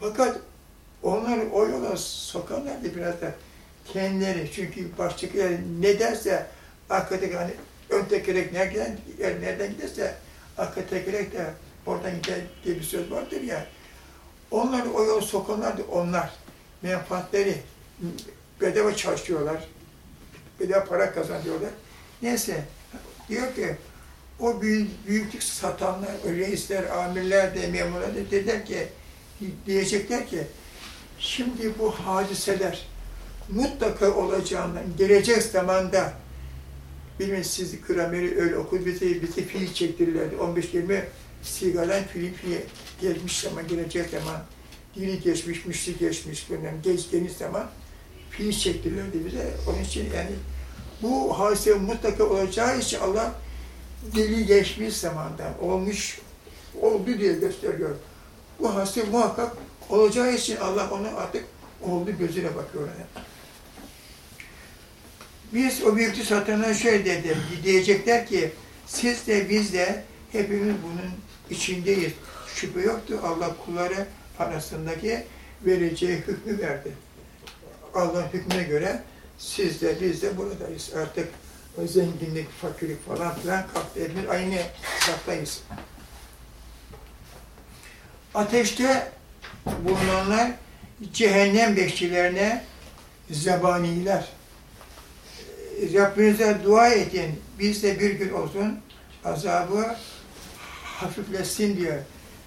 Fakat onları o yola sokanlar da biraz da kendileri. Çünkü baştakiler ne derse arkadaki hani ön tekerek nereden, nereden giderse arka tekerek de oradan gider diye bir söz vardır ya. Onları o yola sokanlar da onlar. Menfaatleri bedava çalışıyorlar. Bedava para kazanıyorlar. Neyse diyor ki o büyük, büyüklük satanlar, reisler, amirler de, memurlar da dediler ki, diyecekler ki, şimdi bu hadiseler mutlaka olacağından, gelecek zamanda, bilmem siz grameri öyle okudu, bizi, bizi fiil çektirirlerdi. 15-20 sigaran fiil gelmiş zaman, gelecek zaman, dini geçmiş, müşri geçmiş, bilmem, geç geniş zaman fiil çektirirlerdi bize. Onun için yani bu hadise mutlaka olacağı için Allah dili geçmiş zamanda olmuş, oldu diye gösteriyor. Bu hadise muhakkak olacağı için Allah onu artık oldu gözüne bakıyor. Yani. Biz o büyüklük satanlar şöyle dedi, diyecekler ki siz de biz de hepimiz bunun içindeyiz. Şüphe yoktu. Allah kulları arasındaki vereceği hükmü verdi. Allah hükmüne göre siz de biz de buradayız. Artık zenginlik, fakirlik falan filan kalktı. Aynı saftayız. Ateşte bulunanlar cehennem bekçilerine zebaniler. Rabbinize dua edin. Biz de bir gün olsun azabı hafiflesin diyor.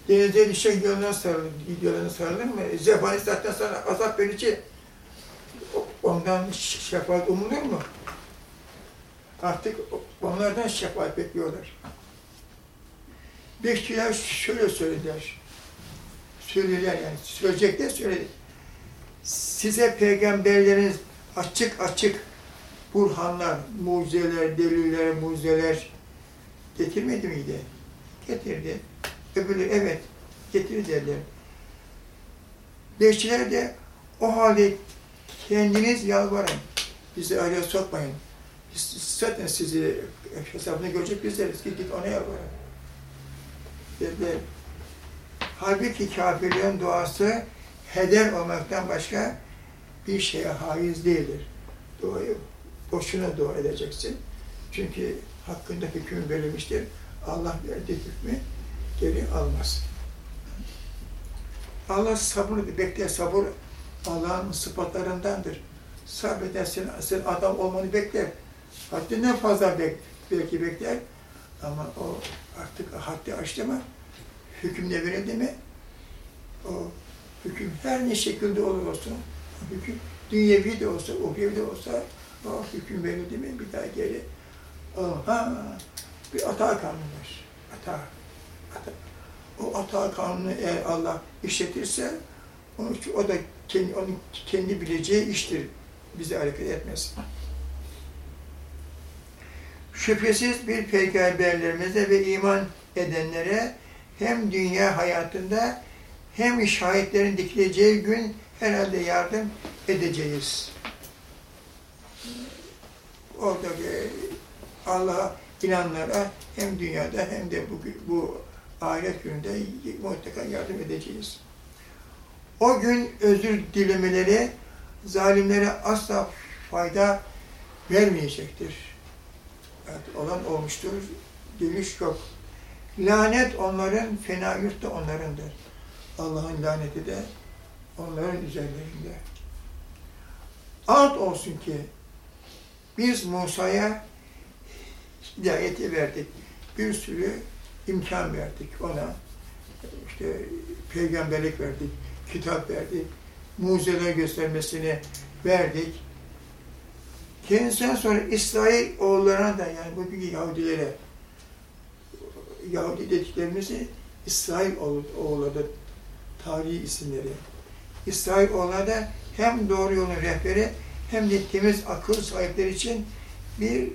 Denize düşen yoluna sarılır, yoluna sarılır mı? Zebani zaten sana azap verici. Ondan şefaat umulur mu? Artık onlardan şefaat bekliyorlar. Bekçiler şöyle söylediler. Söylediler yani. Söyleyecekler söyledi. Size peygamberleriniz açık açık burhanlar, mucizeler, deliller, mucizeler getirmedi miydi? Getirdi. Öbürü evet getirdi dediler. Bekçiler de o halde kendiniz yalvarın. Bizi araya sokmayın. Biz zaten sizi hesabını görecek bizleriz. Git git ona yalvarın. Dediler. Halbuki kafirlerin duası heder olmaktan başka bir şeye haiz değildir. Duayı boşuna dua edeceksin. Çünkü hakkında hüküm verilmiştir. Allah verdiği hükmü geri almaz. Allah sabır, bekle sabır Allah'ın sıfatlarındandır. Sabredersin, sen adam olmanı bekler. Haddinden fazla bek, belki bekler. Ama o artık haddi aştı mı, hükümle verildi mi, o hüküm her ne şekilde olur hüküm dünyevi de olsa, uhrevi de olsa, o hüküm verildi mi bir daha geri, ha, bir hata kanunu var. Hata, hata. O hata kanunu eğer Allah işletirse, onun için o da kendi, onun kendi bileceği iştir. Bizi hareket etmez. Şüphesiz bir peygamberlerimize ve iman edenlere hem dünya hayatında hem şahitlerin dikileceği gün herhalde yardım edeceğiz. Orada Allah'a inanlara hem dünyada hem de bu, bu ahiret gününde mutlaka yardım edeceğiz. O gün özür dilemeleri zalimlere asla fayda vermeyecektir. Evet, olan olmuştur, dönüş yok. Lanet onların, fena yurt da onlarındır. Allah'ın laneti de onların üzerlerinde. Ant olsun ki biz Musa'ya hidayeti verdik. Bir sürü imkan verdik ona. İşte peygamberlik verdik, kitap verdik, mucizeler göstermesini verdik. Kendisinden sonra İsrail oğullarına da yani bugünkü Yahudilere Yahudi dediklerimizi İsrail oğulları tarihi isimleri. İsrail oğulları da hem doğru yolun rehberi hem de temiz akıl sahipleri için bir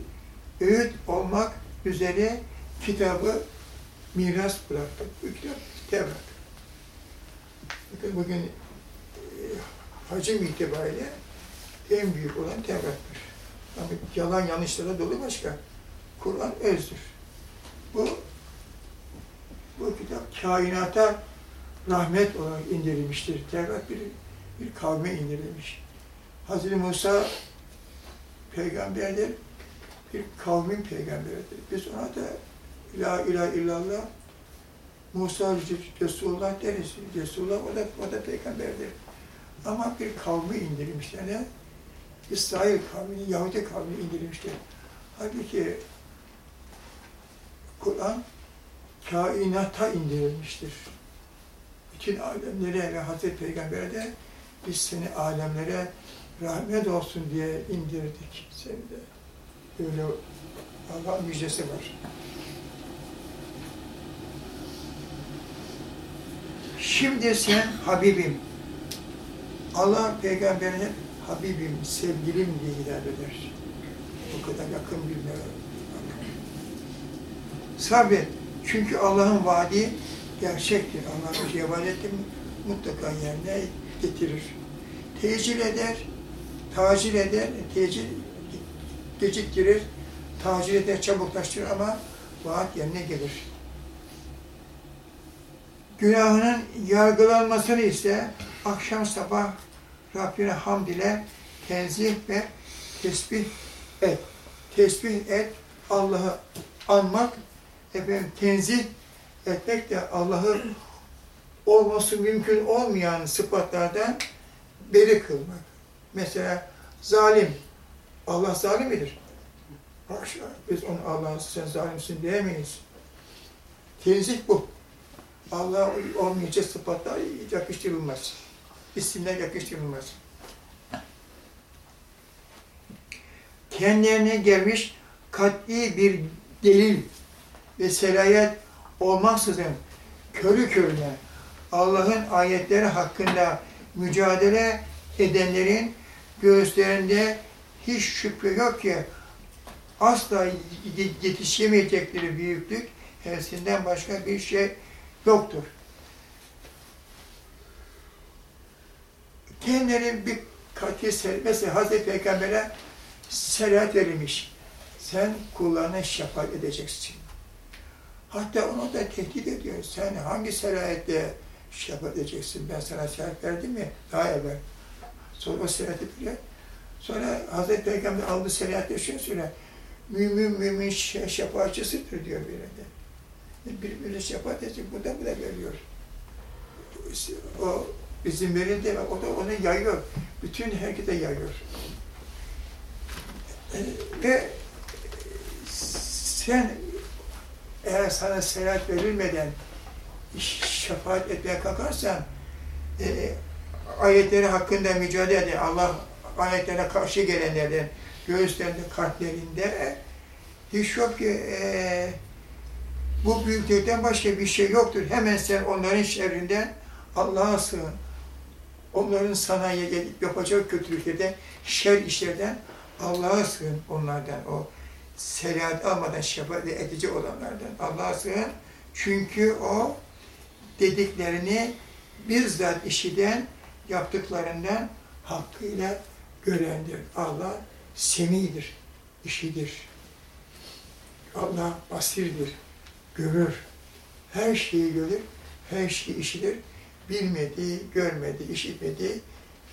öğüt olmak üzere kitabı miras bıraktı. Bu kitap Tevrat. Bakın bugün e, hacim itibariyle en büyük olan Tevrat'tır. Ama yalan yanlışlara dolu başka. Kur'an özdür. Bu bu kitap kainata rahmet olarak indirilmiştir. Tevrat bir, bir kavme indirilmiş. Hazreti Musa peygamberdir, bir kavmin peygamberidir. Biz ona da La ilahe illallah Musa Resulullah deriz. Resulullah o da, o da peygamberdir. Ama bir kavmi indirilmişler. Ne? İsrail kavmini, Yahudi kavmini indirilmişler. Halbuki Kur'an kainata indirilmiştir. Bütün alemlere ve Hazreti Peygamber'e de biz seni alemlere rahmet olsun diye indirdik seni de. Öyle Allah müjdesi var. Şimdi sen Habibim. Allah peygamberine Habibim, sevgilim diye hitap. O kadar yakın bilmiyor. Sabret. Çünkü Allah'ın vaadi gerçektir. Allah bir şey mutlaka yerine getirir. Tecil eder, tacil eder, tecil geciktirir, tacil eder, çabuklaştırır ama vaat yerine gelir. Günahının yargılanmasını ise akşam sabah Rabbine hamd ile tenzih ve tesbih et. Tesbih et, Allah'ı anmak, efendim tenzih etmek de Allah'ı olması mümkün olmayan sıfatlardan beri kılmak. Mesela zalim, Allah zalim midir? Haşa, biz onu Allah'a sen zalimsin diyemeyiz. Tenzih bu. Allah'a olmayacak sıfatlar yakıştırılmaz. İsimler yakıştırılmaz. Kendilerine gelmiş kat'i bir delil ve selayet olmaksızın körü körüne Allah'ın ayetleri hakkında mücadele edenlerin göğüslerinde hiç şüphe yok ki asla yetişemeyecekleri büyüklük hevsinden başka bir şey yoktur. Kendileri bir katil mesela Hazreti Peygamber'e selat verilmiş. Sen kullarına şefaat edeceksin. Hatta onu da tehdit ediyor. Sen hangi selayetle şefaat edeceksin? Ben sana selat verdim mi? Daha evvel. Sonra o selat ediyor. Sonra Hazreti Peygamber aldı seyahatte şunu söyle. Mümin mümin şefaatçisidir diyor bir yerde. Birbirine şefaat edecek. Bu da bu da veriyor. O bizim verildi o da onu yayıyor. Bütün herkese yayıyor. Ve sen eğer sana seyahat verilmeden şefaat etmeye kalkarsan e, ayetleri hakkında mücadele eden Allah ayetlere karşı gelenlerden göğüslerinde, kalplerinde hiç yok ki e, bu büyüklükten başka bir şey yoktur. Hemen sen onların şerrinden Allah'a sığın. Onların sana yapacak kötülüklerden, şer işlerden Allah'a sığın onlardan. O selahat almadan şefaat edici olanlardan. Allah'a sığın. Çünkü o dediklerini bizzat işiden, yaptıklarından hakkıyla görendir. Allah semidir, işidir. Allah basirdir, görür. Her şeyi görür, her şeyi işidir. Bilmediği, görmediği, işitmediği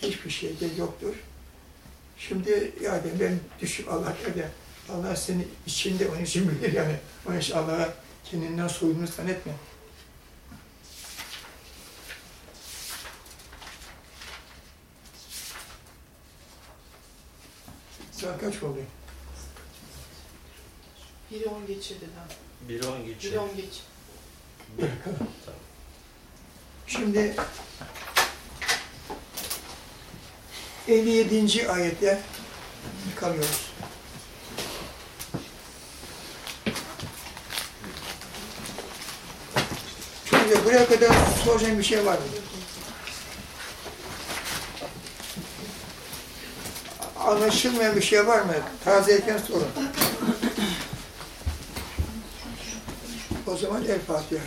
hiçbir şey de yoktur. Şimdi yani ben düşüp Allah öyle, Allah seni içinde onun için bilir yani. Onun için Allah'a kendinden soyunduğunu zannetme. Saat kaç oldu? Biri on geçirdi lan. Biri on geçiyor. Biri on geç. Şimdi 57. ayette kalıyoruz. Şimdi buraya kadar soracağım bir şey var mı? Anlaşılmayan bir şey var mı? Tazeyken sorun. O zaman El Fatiha.